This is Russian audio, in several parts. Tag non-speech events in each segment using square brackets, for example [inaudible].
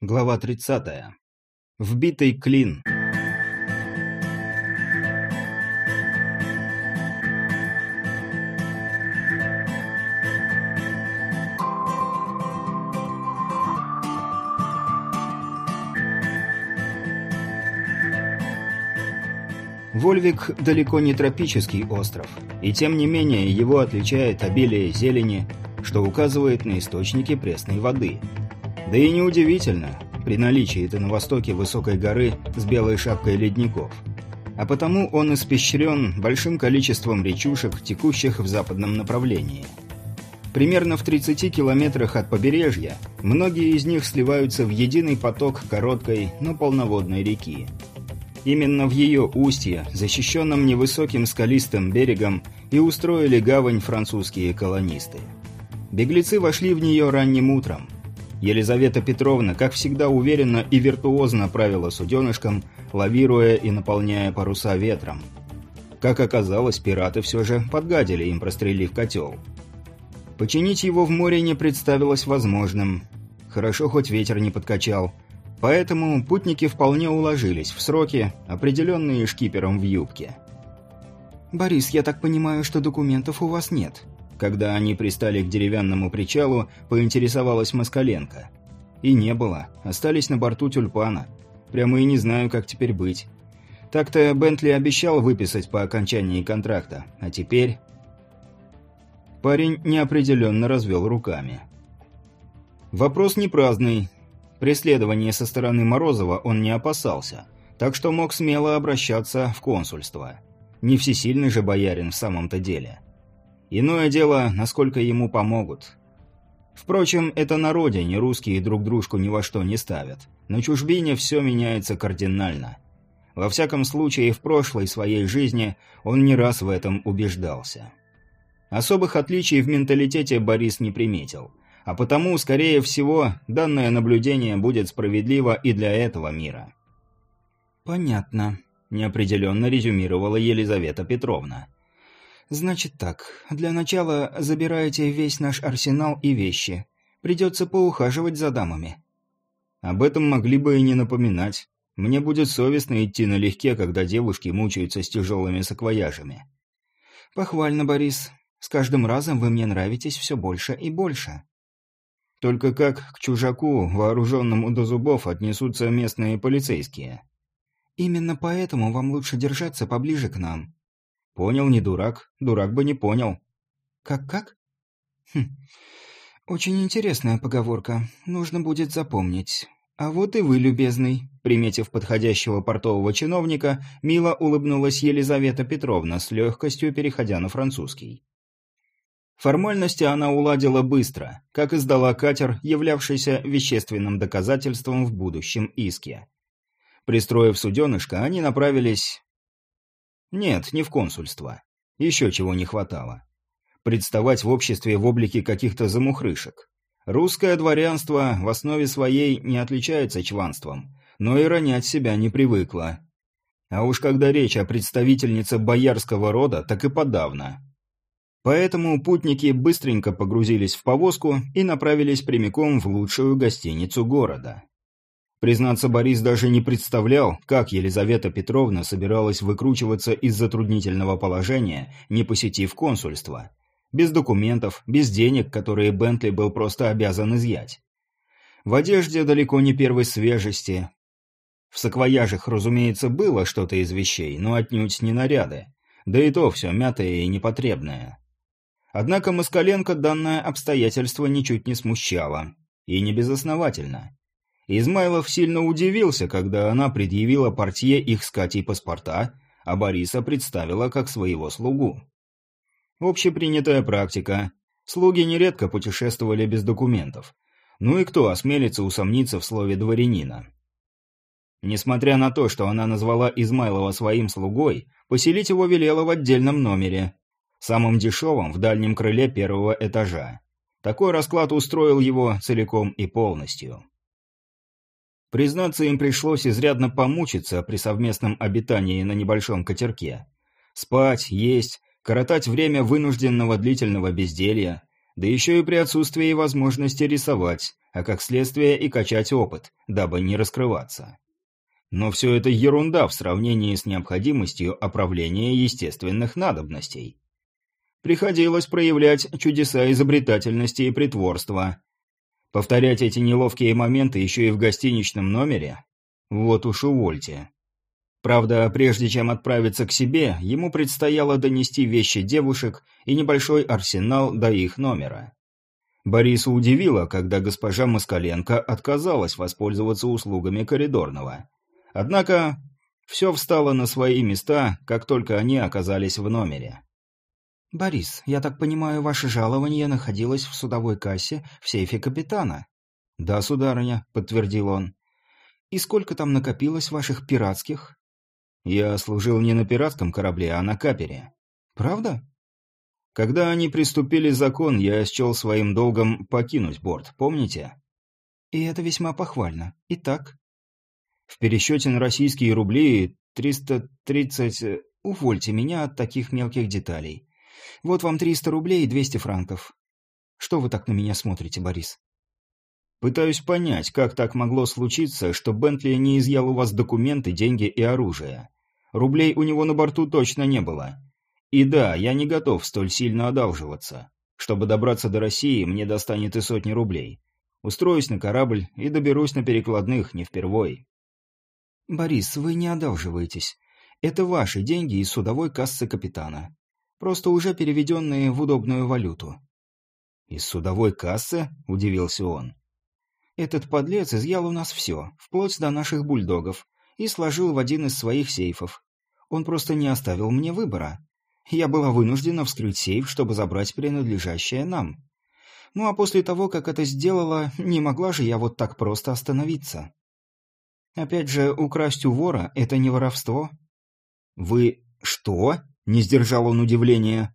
Глава 30. Вбитый клин. Вольвик далеко не тропический остров, и тем не менее его отличает обилие зелени, что указывает на источники пресной воды – да и неудивительно, при наличии-то на востоке высокой горы с белой шапкой ледников. А потому он испещрен большим количеством речушек, текущих в западном направлении. Примерно в 30 километрах от побережья многие из них сливаются в единый поток короткой, но полноводной реки. Именно в ее устье, защищенном невысоким скалистым берегом, и устроили гавань французские колонисты. Беглецы вошли в нее ранним утром – Елизавета Петровна, как всегда, уверенно и виртуозно правила суденышком, лавируя и наполняя паруса ветром. Как оказалось, пираты все же подгадили им, прострелив котел. Починить его в море не представилось возможным. Хорошо, хоть ветер не подкачал. Поэтому путники вполне уложились в сроки, определенные шкипером в юбке. «Борис, я так понимаю, что документов у вас нет?» Когда они пристали к деревянному причалу, поинтересовалась Москаленко. И не было. Остались на борту тюльпана. Прямо и не знаю, как теперь быть. Так-то Бентли обещал выписать по окончании контракта. А теперь... Парень неопределенно развел руками. Вопрос не праздный. Преследование со стороны Морозова он не опасался, так что мог смело обращаться в консульство. Не всесильный же боярин в самом-то деле. Иное дело, насколько ему помогут. Впрочем, это на родине русские друг дружку ни во что не ставят. На чужбине все меняется кардинально. Во всяком случае, в прошлой своей жизни он не раз в этом убеждался. Особых отличий в менталитете Борис не приметил. А потому, скорее всего, данное наблюдение будет справедливо и для этого мира. «Понятно», – неопределенно резюмировала Елизавета Петровна. «Значит так. Для начала забирайте весь наш арсенал и вещи. Придется поухаживать за дамами». «Об этом могли бы и не напоминать. Мне будет совестно идти налегке, когда девушки мучаются с тяжелыми саквояжами». «Похвально, Борис. С каждым разом вы мне нравитесь все больше и больше». «Только как к чужаку, вооруженному до зубов, отнесутся местные полицейские?» «Именно поэтому вам лучше держаться поближе к нам. Понял, не дурак. Дурак бы не понял. Как-как? Хм. Очень интересная поговорка. Нужно будет запомнить. А вот и вы, любезный. Приметив подходящего портового чиновника, мило улыбнулась Елизавета Петровна, с легкостью переходя на французский. Формальности она уладила быстро, как издала катер, являвшийся вещественным доказательством в будущем иске. Пристроив суденышко, они направились нет, не в консульство. Еще чего не хватало. Представать в обществе в облике каких-то замухрышек. Русское дворянство в основе своей не отличается чванством, но и ронять себя не привыкло. А уж когда речь о представительнице боярского рода, так и подавно. Поэтому путники быстренько погрузились в повозку и направились прямиком в лучшую гостиницу города. Признаться, Борис даже не представлял, как Елизавета Петровна собиралась выкручиваться из затруднительного положения, не посетив консульство. Без документов, без денег, которые Бентли был просто обязан изъять. В одежде далеко не первой свежести. В саквояжах, разумеется, было что-то из вещей, но отнюдь не наряды. Да и то все мятое и непотребное. Однако Москаленко данное обстоятельство ничуть не смущало. И не безосновательно. Измайлов сильно удивился, когда она предъявила портье их с Катей паспорта, а Бориса представила как своего слугу. Общепринятая практика. Слуги нередко путешествовали без документов. Ну и кто осмелится усомниться в слове «дворянина»? Несмотря на то, что она назвала Измайлова своим слугой, поселить его велела в отдельном номере, самым дешевом в дальнем крыле первого этажа. Такой расклад устроил его целиком и полностью. Признаться, им пришлось изрядно помучиться при совместном обитании на небольшом катерке. Спать, есть, коротать время вынужденного длительного безделья, Да еще и при отсутствии возможности рисовать, а как следствие и качать опыт, дабы не раскрываться. Но все это ерунда в сравнении с необходимостью оправления естественных надобностей. Приходилось проявлять чудеса изобретательности и притворства. Повторять эти неловкие моменты еще и в гостиничном номере? Вот уж увольте. Правда, прежде чем отправиться к себе, ему предстояло донести вещи девушек и небольшой арсенал до их номера. Бориса удивило, когда госпожа Москаленко отказалась воспользоваться услугами коридорного. Однако все встало на свои места, как только они оказались в номере. «Борис, я так понимаю, ваше жалование находилось в судовой кассе в сейфе капитана?» «Да, сударыня», — подтвердил он. «И сколько там накопилось ваших пиратских?» Я служил не на пиратском корабле, а на капере. Правда? Когда они приступили закон, я счел своим долгом покинуть борт, помните? И это весьма похвально. Итак? В пересчете на российские рубли 330... Увольте меня от таких мелких деталей. Вот вам 300 рублей и 200 франков. Что вы так на меня смотрите, Борис? Пытаюсь понять, как так могло случиться, что Бентли не изъял у вас документы, деньги и оружие. Рублей у него на борту точно не было. И да, я не готов столь сильно одалживаться. Чтобы добраться до России, мне достанет и сотни рублей. Устроюсь на корабль и доберусь на перекладных, не впервой. Борис, вы не одалживаетесь. Это ваши деньги из судовой кассы капитана. Просто уже переведенные в удобную валюту. «Из судовой кассы?» – удивился он. «Этот подлец изъял у нас все, вплоть до наших бульдогов, и сложил в один из своих сейфов. Он просто не оставил мне выбора. Я была вынуждена вскрыть сейф, чтобы забрать принадлежащее нам. Ну а после того, как это сделала, не могла же я вот так просто остановиться. Опять же, украсть у вора – это не воровство. «Вы что?» – не сдержал он удивления.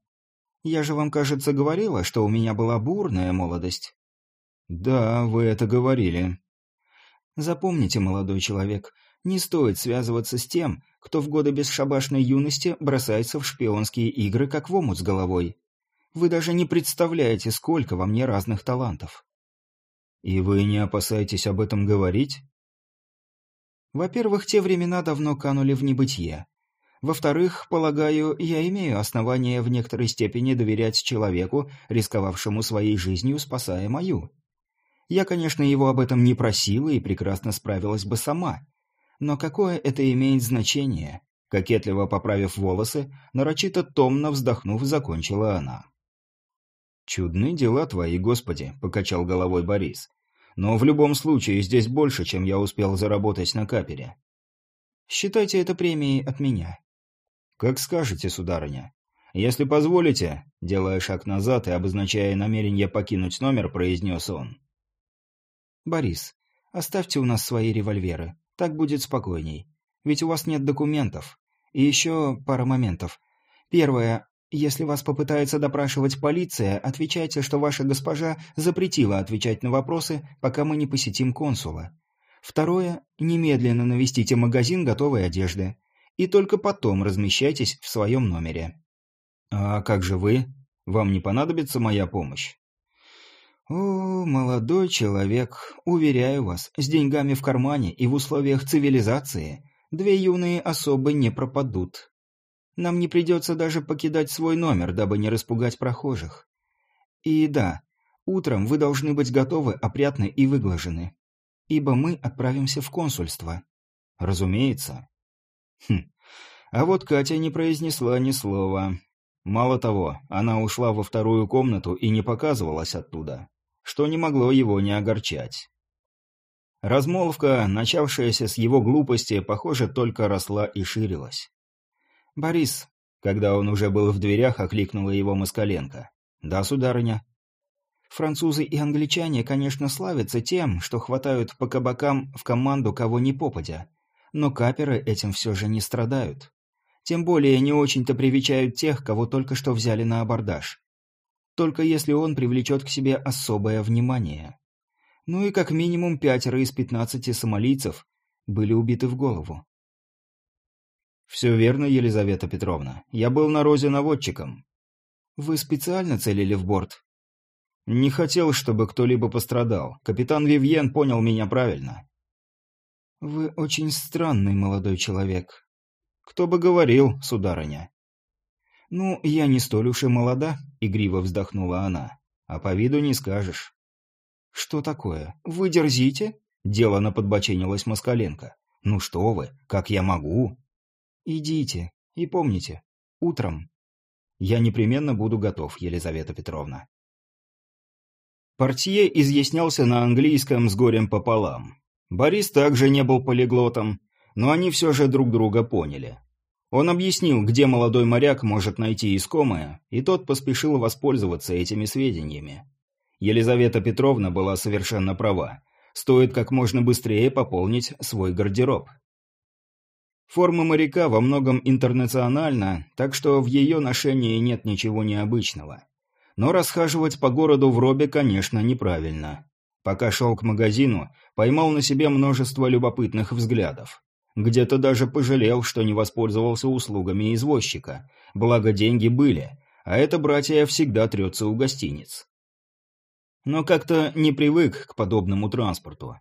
«Я же вам, кажется, говорила, что у меня была бурная молодость». «Да, вы это говорили». «Запомните, молодой человек, не стоит связываться с тем, кто в годы бесшабашной юности бросается в шпионские игры, как в омут с головой. Вы даже не представляете, сколько во мне разных талантов. И вы не опасаетесь об этом говорить? Во-первых, те времена давно канули в небытие. Во-вторых, полагаю, я имею основания в некоторой степени доверять человеку, рисковавшему своей жизнью, спасая мою. Я, конечно, его об этом не просила и прекрасно справилась бы сама, но какое это имеет значение? Кокетливо поправив волосы, нарочито томно вздохнув, закончила она. «Чудны дела твои, Господи», — покачал головой Борис. «Но в любом случае здесь больше, чем я успел заработать на капере». «Считайте это премией от меня». «Как скажете, сударыня. Если позволите», — делая шаг назад и обозначая намерение покинуть номер, произнес он. «Борис, оставьте у нас свои револьверы. Так будет спокойней. Ведь у вас нет документов. И еще пара моментов. Первое. Если вас попытается допрашивать полиция, отвечайте, что ваша госпожа запретила отвечать на вопросы, пока мы не посетим консула. Второе. Немедленно навестите магазин готовой одежды. И только потом размещайтесь в своем номере. «А как же вы? Вам не понадобится моя помощь?» «О, молодой человек, уверяю вас, с деньгами в кармане и в условиях цивилизации две юные особы не пропадут. Нам не придется даже покидать свой номер, дабы не распугать прохожих. И да, утром вы должны быть готовы, опрятны и выглажены, ибо мы отправимся в консульство». «Разумеется». «Хм, а вот Катя не произнесла ни слова». Мало того, она ушла во вторую комнату и не показывалась оттуда что не могло его не огорчать. Размолвка, начавшаяся с его глупости, похоже, только росла и ширилась. «Борис», когда он уже был в дверях, окликнула его Москаленко. «Да, сударыня». «Французы и англичане, конечно, славятся тем, что хватают по кабакам в команду кого ни попадя, но каперы этим все же не страдают. Тем более не очень-то привечают тех, кого только что взяли на абордаж только если он привлечет к себе особое внимание. Ну и как минимум пятеро из пятнадцати сомалийцев были убиты в голову. «Все верно, Елизавета Петровна. Я был на розе наводчиком». «Вы специально целили в борт?» Не хотел, чтобы кто-либо пострадал. Капитан Вивьен понял меня правильно. Вы очень странный молодой человек. Кто бы говорил, сударыня. Ну, я не столь уж и молода, игриво вздохнула она. А по виду не скажешь. Что такое? Вы дерзите? Делано подбоченилась Москаленко. Ну что вы, как я могу? Идите. И помните, утром. Я непременно буду готов, Елизавета Петровна. Портье изъяснялся на английском с горем пополам. Борис также не был полиглотом, но они все же друг друга поняли. Он объяснил, где молодой моряк может найти искомое, и тот поспешил воспользоваться этими сведениями. Елизавета Петровна была совершенно права. Стоит как можно быстрее пополнить свой гардероб. Форма моряка во многом интернациональна, так что в ее ношении нет ничего необычного. Но расхаживать по городу в робе, конечно, неправильно. Пока шел к магазину, поймал на себе множество любопытных взглядов. Где-то даже пожалел, что не воспользовался услугами извозчика. Благо деньги были, а это братья всегда трется у гостиниц. Но как-то не привык к подобному транспорту.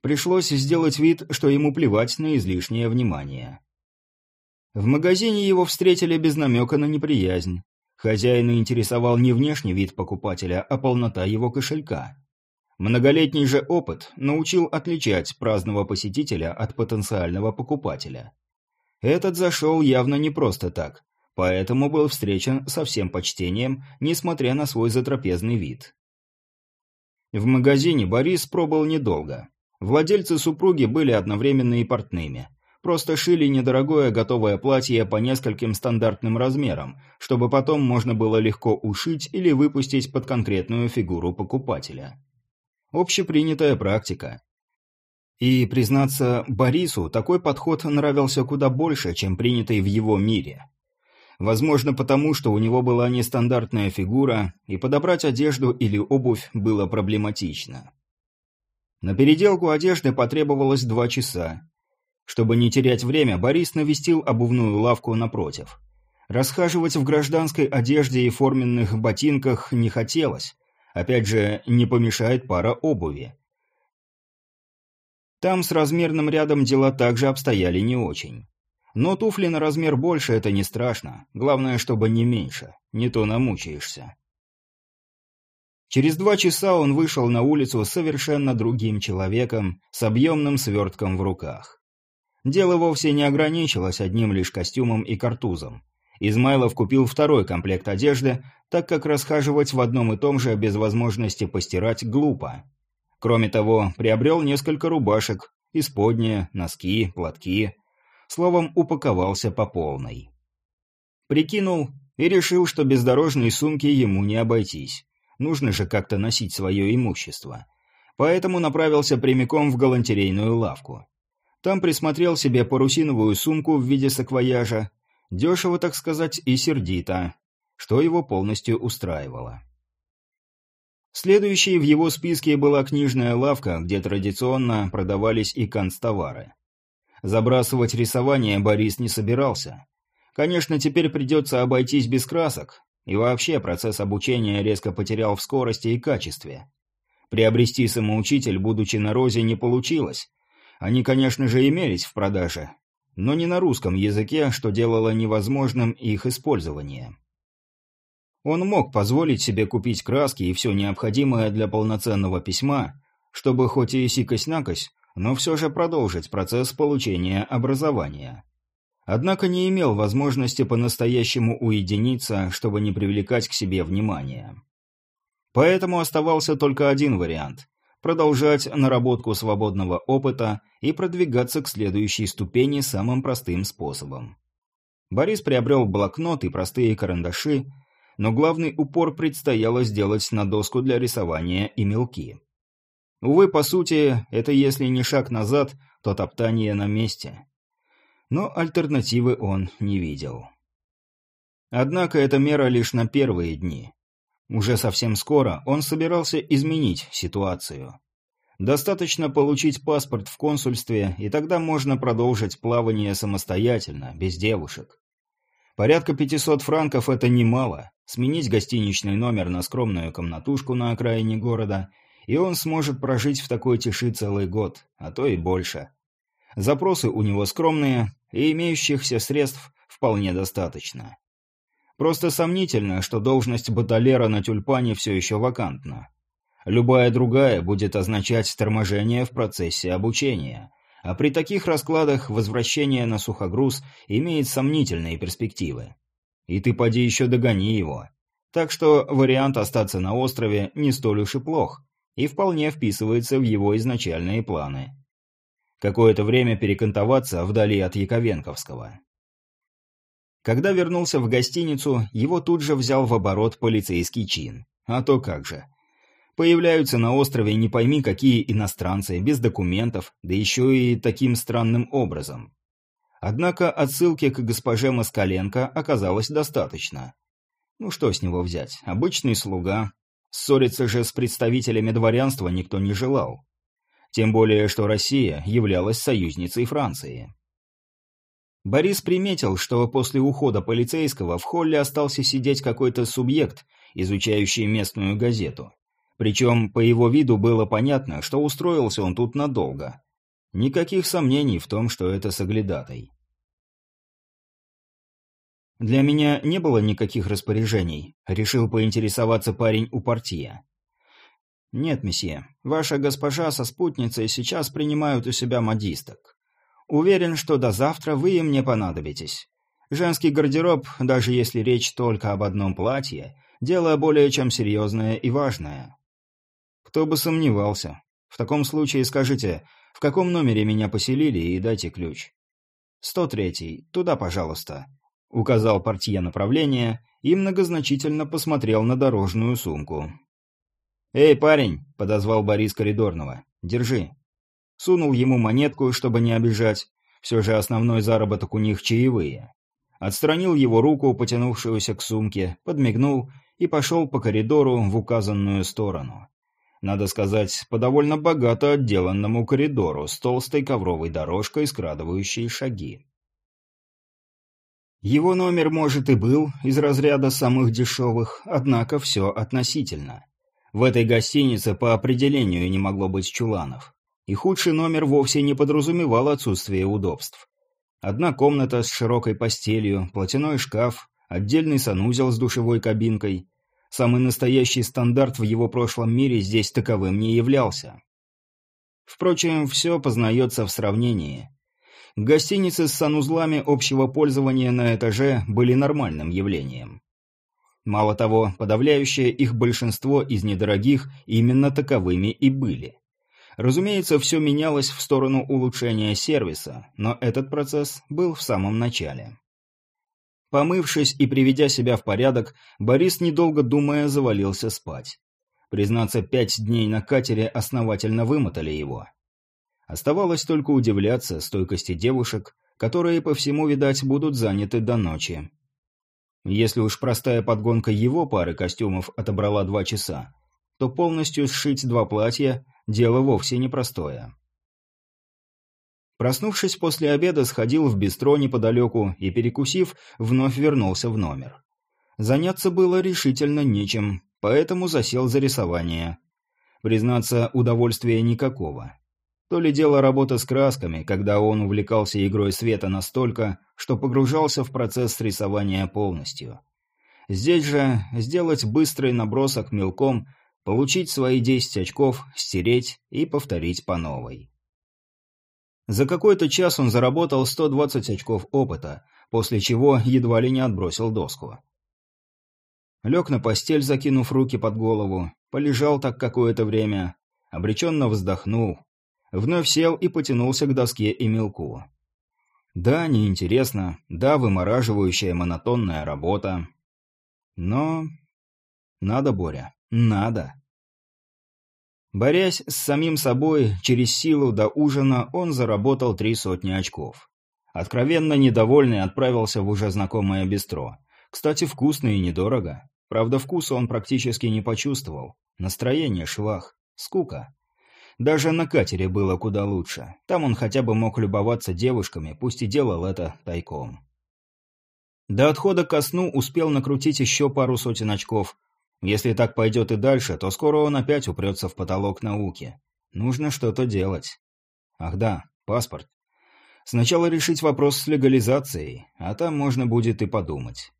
Пришлось сделать вид, что ему плевать на излишнее внимание. В магазине его встретили без намека на неприязнь. Хозяина интересовал не внешний вид покупателя, а полнота его кошелька. Многолетний же опыт научил отличать праздного посетителя от потенциального покупателя. Этот зашел явно не просто так, поэтому был встречен со всем почтением, несмотря на свой затрапезный вид. В магазине Борис пробыл недолго. Владельцы супруги были одновременно и портными. Просто шили недорогое готовое платье по нескольким стандартным размерам, чтобы потом можно было легко ушить или выпустить под конкретную фигуру покупателя. Общепринятая практика. И, признаться, Борису такой подход нравился куда больше, чем принятый в его мире. Возможно, потому что у него была нестандартная фигура, и подобрать одежду или обувь было проблематично. На переделку одежды потребовалось два часа. Чтобы не терять время, Борис навестил обувную лавку напротив. Расхаживать в гражданской одежде и форменных ботинках не хотелось, Опять же, не помешает пара обуви. Там с размерным рядом дела также обстояли не очень. Но туфли на размер больше – это не страшно. Главное, чтобы не меньше. Не то намучаешься. Через два часа он вышел на улицу совершенно другим человеком, с объемным свертком в руках. Дело вовсе не ограничилось одним лишь костюмом и картузом. Измайлов купил второй комплект одежды, так как расхаживать в одном и том же без возможности постирать глупо. Кроме того, приобрел несколько рубашек, исподние, носки, платки. Словом, упаковался по полной. Прикинул и решил, что без дорожной сумки ему не обойтись. Нужно же как-то носить свое имущество. Поэтому направился прямиком в галантерейную лавку. Там присмотрел себе парусиновую сумку в виде саквояжа, Дешево, так сказать, и сердито, что его полностью устраивало. Следующей в его списке была книжная лавка, где традиционно продавались и канцтовары. Забрасывать рисование Борис не собирался. Конечно, теперь придется обойтись без красок, и вообще процесс обучения резко потерял в скорости и качестве. Приобрести самоучитель, будучи на розе, не получилось. Они, конечно же, имелись в продаже, но не на русском языке, что делало невозможным их использование. Он мог позволить себе купить краски и все необходимое для полноценного письма, чтобы хоть и сикось-накось, но все же продолжить процесс получения образования. Однако не имел возможности по-настоящему уединиться, чтобы не привлекать к себе внимания. Поэтому оставался только один вариант продолжать наработку свободного опыта и продвигаться к следующей ступени самым простым способом. Борис приобрел блокнот и простые карандаши, но главный упор предстояло сделать на доску для рисования и мелки. Увы, по сути, это если не шаг назад, то топтание на месте. Но альтернативы он не видел. Однако эта мера лишь на первые дни. Уже совсем скоро он собирался изменить ситуацию. Достаточно получить паспорт в консульстве, и тогда можно продолжить плавание самостоятельно, без девушек. Порядка 500 франков – это немало. Сменить гостиничный номер на скромную комнатушку на окраине города, и он сможет прожить в такой тиши целый год, а то и больше. Запросы у него скромные, и имеющихся средств вполне достаточно. Просто сомнительно, что должность баталера на тюльпане все еще вакантна. Любая другая будет означать торможение в процессе обучения, а при таких раскладах возвращение на сухогруз имеет сомнительные перспективы. И ты поди еще догони его. Так что вариант остаться на острове не столь уж и плох, и вполне вписывается в его изначальные планы. Какое-то время перекантоваться вдали от Яковенковского. Когда вернулся в гостиницу, его тут же взял в оборот полицейский чин. А то как же. Появляются на острове не пойми какие иностранцы, без документов, да еще и таким странным образом. Однако отсылки к госпоже Москаленко оказалось достаточно. Ну что с него взять? Обычный слуга. Ссориться же с представителями дворянства никто не желал. Тем более, что Россия являлась союзницей Франции. Борис приметил, что после ухода полицейского в холле остался сидеть какой-то субъект, изучающий местную газету. Причем по его виду было понятно, что устроился он тут надолго. Никаких сомнений в том, что это соглядатай. Для меня не было никаких распоряжений, решил поинтересоваться парень у партия. Нет, месье, ваша госпожа со спутницей сейчас принимают у себя модисток. Уверен, что до завтра вы им не понадобитесь. Женский гардероб, даже если речь только об одном платье, дело более чем серьезное и важное. Кто бы сомневался. В таком случае скажите, в каком номере меня поселили и дайте ключ. «Сто третий. Туда, пожалуйста», — указал портье направление и многозначительно посмотрел на дорожную сумку. «Эй, парень!» — подозвал Борис Коридорного. «Держи». Сунул ему монетку, чтобы не обижать. Все же основной заработок у них чаевые. Отстранил его руку, потянувшуюся к сумке, подмигнул и пошел по коридору в указанную сторону. Надо сказать, по довольно богато отделанному коридору с толстой ковровой дорожкой, скрадывающей шаги. Его номер, может, и был из разряда самых дешевых, однако все относительно. В этой гостинице по определению не могло быть чуланов и худший номер вовсе не подразумевал отсутствие удобств. Одна комната с широкой постелью, платяной шкаф, отдельный санузел с душевой кабинкой. Самый настоящий стандарт в его прошлом мире здесь таковым не являлся. Впрочем, все познается в сравнении. Гостиницы с санузлами общего пользования на этаже были нормальным явлением. Мало того, подавляющее их большинство из недорогих именно таковыми и были. Разумеется, все менялось в сторону улучшения сервиса, но этот процесс был в самом начале. Помывшись и приведя себя в порядок, Борис, недолго думая, завалился спать. Признаться, пять дней на катере основательно вымотали его. Оставалось только удивляться стойкости девушек, которые, по всему, видать, будут заняты до ночи. Если уж простая подгонка его пары костюмов отобрала два часа, то полностью сшить два платья Дело вовсе непростое. Проснувшись после обеда, сходил в бистро неподалеку и, перекусив, вновь вернулся в номер. Заняться было решительно нечем, поэтому засел за рисование. Признаться, удовольствия никакого. То ли дело работа с красками, когда он увлекался игрой света настолько, что погружался в процесс рисования полностью. Здесь же сделать быстрый набросок мелком Получить свои 10 очков, стереть и повторить по новой. За какой-то час он заработал 120 очков опыта, после чего едва ли не отбросил доску. Лег на постель, закинув руки под голову, полежал так какое-то время, обреченно вздохнул, вновь сел и потянулся к доске и мелку. Да, неинтересно, да, вымораживающая монотонная работа. Но... Надо, Боря. Надо. Борясь с самим собой, через силу до ужина он заработал три сотни очков. Откровенно недовольный отправился в уже знакомое бистро. Кстати, вкусно и недорого. Правда, вкуса он практически не почувствовал. Настроение швах. Скука. Даже на катере было куда лучше. Там он хотя бы мог любоваться девушками, пусть и делал это тайком. До отхода ко сну успел накрутить еще пару сотен очков. Если так пойдет и дальше, то скоро он опять упрется в потолок науки. Нужно что-то делать. Ах да, паспорт. Сначала решить вопрос с легализацией, а там можно будет и подумать.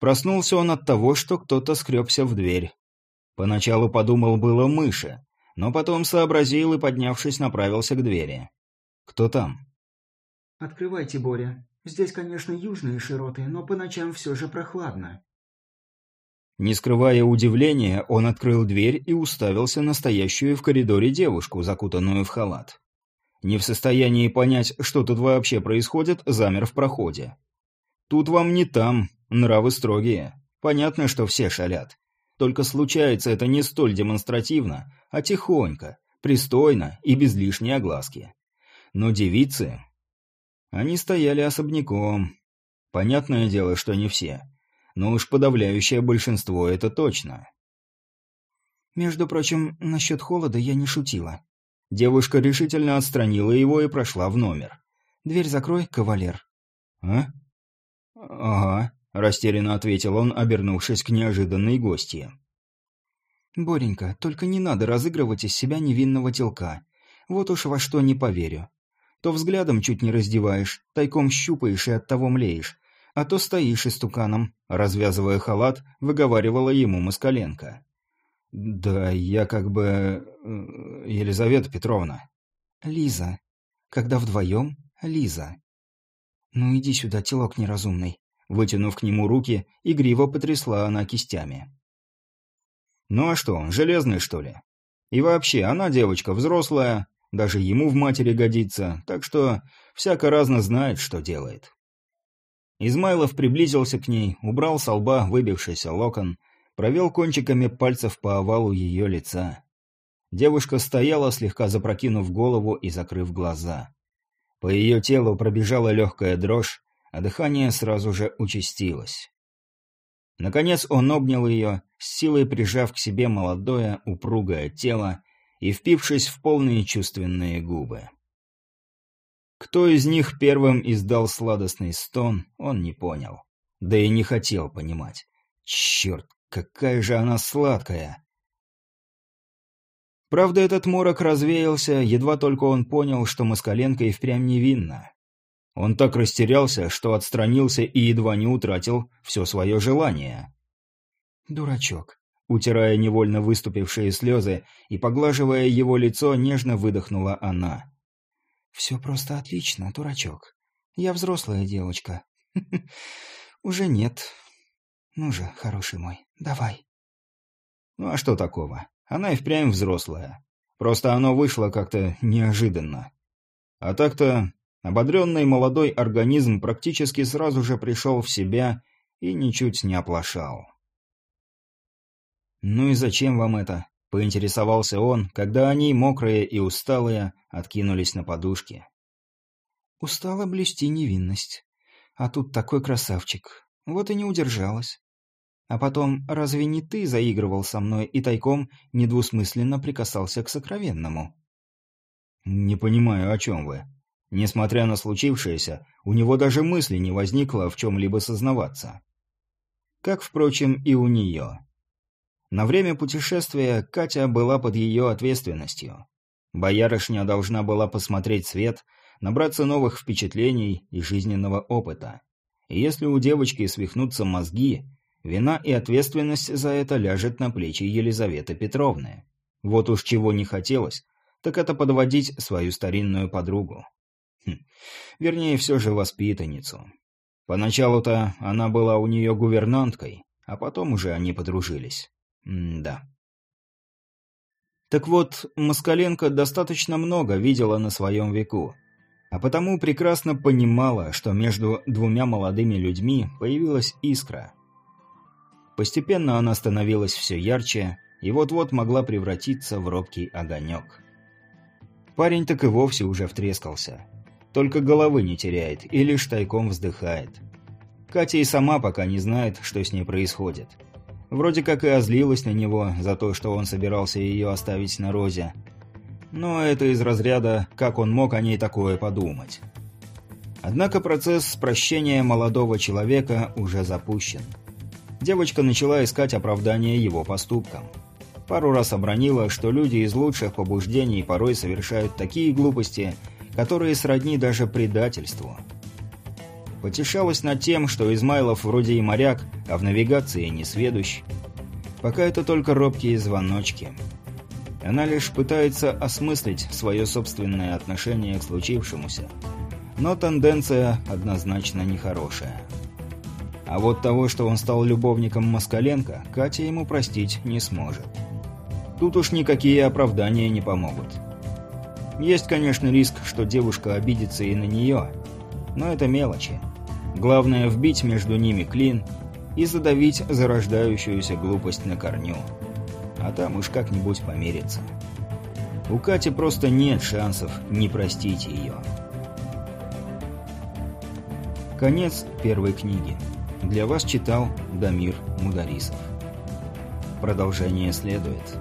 Проснулся он от того, что кто-то скребся в дверь. Поначалу подумал было мыши, но потом сообразил и, поднявшись, направился к двери. «Кто там?» «Открывайте, Боря. Здесь, конечно, южные широты, но по ночам все же прохладно». Не скрывая удивления, он открыл дверь и уставился на стоящую в коридоре девушку, закутанную в халат. Не в состоянии понять, что тут вообще происходит, замер в проходе. Тут вам не там, нравы строгие. Понятно, что все шалят. Только случается это не столь демонстративно, а тихонько, пристойно и без лишней огласки. Но девицы... Они стояли особняком. Понятное дело, что не все. Но уж подавляющее большинство это точно. Между прочим, насчет холода я не шутила. Девушка решительно отстранила его и прошла в номер. «Дверь закрой, кавалер». «А?» «Ага», — растерянно ответил он, обернувшись к неожиданной гостье. «Боренька, только не надо разыгрывать из себя невинного телка. Вот уж во что не поверю. То взглядом чуть не раздеваешь, тайком щупаешь и оттого млеешь, а то стоишь истуканом», — развязывая халат, выговаривала ему Москаленко. «Да я как бы... Э, Елизавета Петровна». «Лиза. Когда вдвоем, Лиза». «Ну иди сюда, телок неразумный». Вытянув к нему руки, игриво потрясла она кистями. «Ну а что, железный, что ли? И вообще, она девочка взрослая, даже ему в матери годится, так что всяко разно знает, что делает». Измайлов приблизился к ней, убрал со лба выбившийся локон, провел кончиками пальцев по овалу ее лица. Девушка стояла, слегка запрокинув голову и закрыв глаза. По ее телу пробежала легкая дрожь, а дыхание сразу же участилось. Наконец он обнял ее, с силой прижав к себе молодое, упругое тело и впившись в полные чувственные губы. Кто из них первым издал сладостный стон, он не понял. Да и не хотел понимать. Черт, какая же она сладкая! Правда, этот морок развеялся, едва только он понял, что Москаленко и впрямь невинна. Он так растерялся, что отстранился и едва не утратил все свое желание. «Дурачок», утирая невольно выступившие слезы и поглаживая его лицо, нежно выдохнула она. «Все просто отлично, дурачок. Я взрослая девочка. [laughs] Уже нет. Ну же, хороший мой, давай». Ну а что такого? Она и впрямь взрослая. Просто оно вышло как-то неожиданно. А так-то ободренный молодой организм практически сразу же пришел в себя и ничуть не оплошал. «Ну и зачем вам это?» — поинтересовался он, когда они, мокрые и усталые, откинулись на подушки. «Устала блюсти невинность. А тут такой красавчик. Вот и не удержалась. А потом, разве не ты заигрывал со мной и тайком недвусмысленно прикасался к сокровенному?» «Не понимаю, о чем вы. Несмотря на случившееся, у него даже мысли не возникло в чем-либо сознаваться. Как, впрочем, и у нее. На время путешествия Катя была под ее ответственностью. Боярышня должна была посмотреть свет, набраться новых впечатлений и жизненного опыта. И если у девочки свихнутся мозги, Вина и ответственность за это ляжет на плечи Елизаветы Петровны. Вот уж чего не хотелось, так это подводить свою старинную подругу. Хм. Вернее, все же воспитанницу. Поначалу-то она была у нее гувернанткой, а потом уже они подружились. М-да. Так вот, Москаленко достаточно много видела на своем веку, а потому прекрасно понимала, что между двумя молодыми людьми появилась искра – Постепенно она становилась все ярче и вот-вот могла превратиться в робкий огонек. Парень так и вовсе уже втрескался. Только головы не теряет и лишь тайком вздыхает. Катя и сама пока не знает, что с ней происходит. Вроде как и озлилась на него за то, что он собирался ее оставить на розе. Но это из разряда «как он мог о ней такое подумать». Однако процесс прощения молодого человека уже запущен. Девочка начала искать оправдание его поступкам. Пару раз обронила, что люди из лучших побуждений порой совершают такие глупости, которые сродни даже предательству. Потешалась над тем, что Измайлов вроде и моряк, а в навигации не сведущ. Пока это только робкие звоночки. Она лишь пытается осмыслить свое собственное отношение к случившемуся но тенденция однозначно нехорошая. А вот того, что он стал любовником Москаленко, Катя ему простить не сможет. Тут уж никакие оправдания не помогут. Есть, конечно, риск, что девушка обидится и на нее, но это мелочи. Главное вбить между ними клин и задавить зарождающуюся глупость на корню. А там уж как-нибудь помириться. У Кати просто нет шансов не простить ее. Конец первой книги. Для вас читал Дамир Мударисов. Продолжение следует.